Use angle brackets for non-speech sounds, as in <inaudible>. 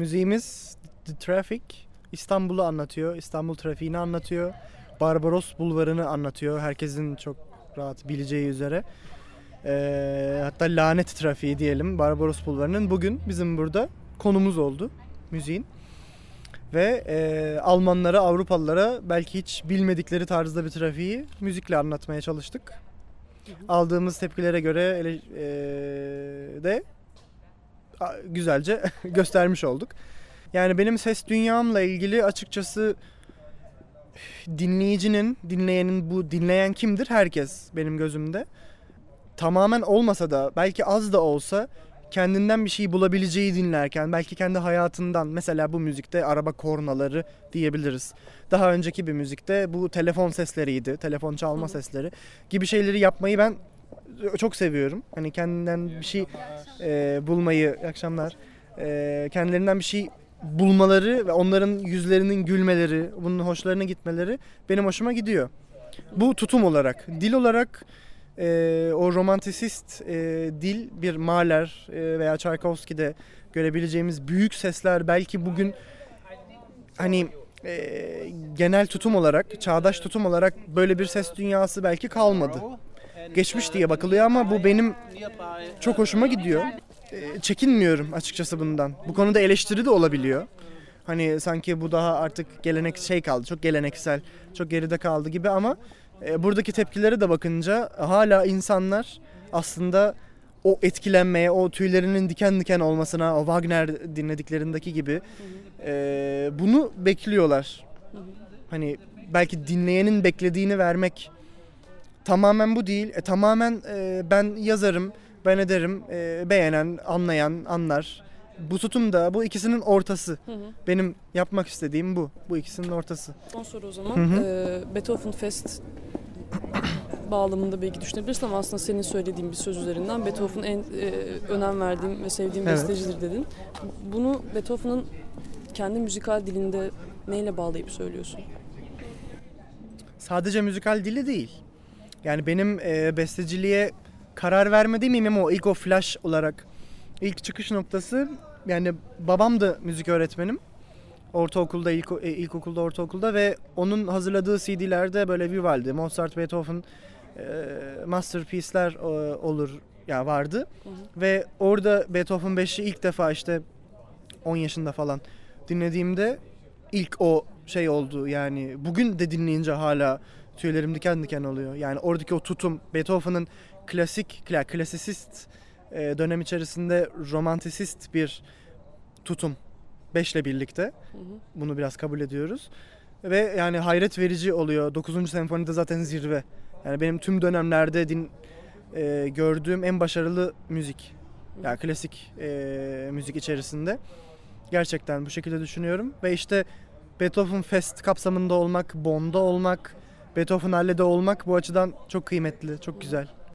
Müziğimiz The Traffic İstanbul'u anlatıyor. İstanbul trafiğini anlatıyor. Barbaros Bulvarı'nı anlatıyor. Herkesin çok rahat bileceği üzere. Ee, hatta lanet trafiği diyelim Barbaros Bulvarı'nın bugün bizim burada konumuz oldu müziğin. Ve e, Almanlara, Avrupalılara belki hiç bilmedikleri tarzda bir trafiği müzikle anlatmaya çalıştık. Aldığımız tepkilere göre ele, e, de güzelce <laughs> göstermiş olduk. Yani benim ses dünyamla ilgili açıkçası dinleyicinin, dinleyenin bu dinleyen kimdir? Herkes benim gözümde. Tamamen olmasa da belki az da olsa kendinden bir şey bulabileceği dinlerken belki kendi hayatından mesela bu müzikte araba kornaları diyebiliriz. Daha önceki bir müzikte bu telefon sesleriydi. Telefon çalma sesleri gibi şeyleri yapmayı ben çok seviyorum. Hani kendinden bir şey e, bulmayı, iyi akşamlar. E, kendilerinden bir şey bulmaları ve onların yüzlerinin gülmeleri, bunun hoşlarına gitmeleri benim hoşuma gidiyor. Bu tutum olarak. Dil olarak e, o romantisist e, dil bir Mahler e, veya Tchaikovsky'de görebileceğimiz büyük sesler belki bugün hani e, genel tutum olarak, çağdaş tutum olarak böyle bir ses dünyası belki kalmadı. Geçmiş diye bakılıyor ama bu benim çok hoşuma gidiyor. E, çekinmiyorum açıkçası bundan. Bu konuda eleştiri de olabiliyor. Hani sanki bu daha artık gelenek şey kaldı, çok geleneksel, çok geride kaldı gibi ama e, buradaki tepkilere de bakınca hala insanlar aslında o etkilenmeye, o tüylerinin diken diken olmasına, o Wagner dinlediklerindeki gibi e, bunu bekliyorlar. Hani belki dinleyenin beklediğini vermek tamamen bu değil. E, tamamen e, ben yazarım, ben ederim, e, beğenen, anlayan, anlar. Bu tutum da bu ikisinin ortası. Hı hı. Benim yapmak istediğim bu. Bu ikisinin ortası. Son soru o zaman. Hı hı. Ee, Beethoven Fest bağlamında belki düşünebilirsin ama aslında senin söylediğin bir söz üzerinden Beethoven en e, önem verdiğim ve sevdiğim Evet. bestecidir dedin. Bunu Beethoven'ın kendi müzikal dilinde neyle bağlayıp söylüyorsun? Sadece müzikal dili değil. Yani benim e, besteciliğe karar vermediğim ama o ilk o flash olarak ilk çıkış noktası yani babam da müzik öğretmenim. Ortaokulda, ilk, e, ilkokulda, ortaokulda ve onun hazırladığı CD'lerde böyle Vivaldi, Mozart, Beethoven e, masterpiece'ler e, olur ya vardı. Hı hı. Ve orada Beethoven 5'i ilk defa işte 10 yaşında falan dinlediğimde ilk o şey oldu yani bugün de dinleyince hala tüylerim diken diken oluyor. Yani oradaki o tutum Beethoven'ın klasik, kla- klasisist e, dönem içerisinde romantisist bir tutum. Beşle birlikte. Hı hı. Bunu biraz kabul ediyoruz. Ve yani hayret verici oluyor. 9. senfonide zaten zirve. Yani benim tüm dönemlerde din e, gördüğüm en başarılı müzik. Yani klasik e, müzik içerisinde. Gerçekten bu şekilde düşünüyorum. Ve işte Beethoven Fest kapsamında olmak, Bonn'da olmak, Beethoven Halle'de olmak bu açıdan çok kıymetli, çok güzel.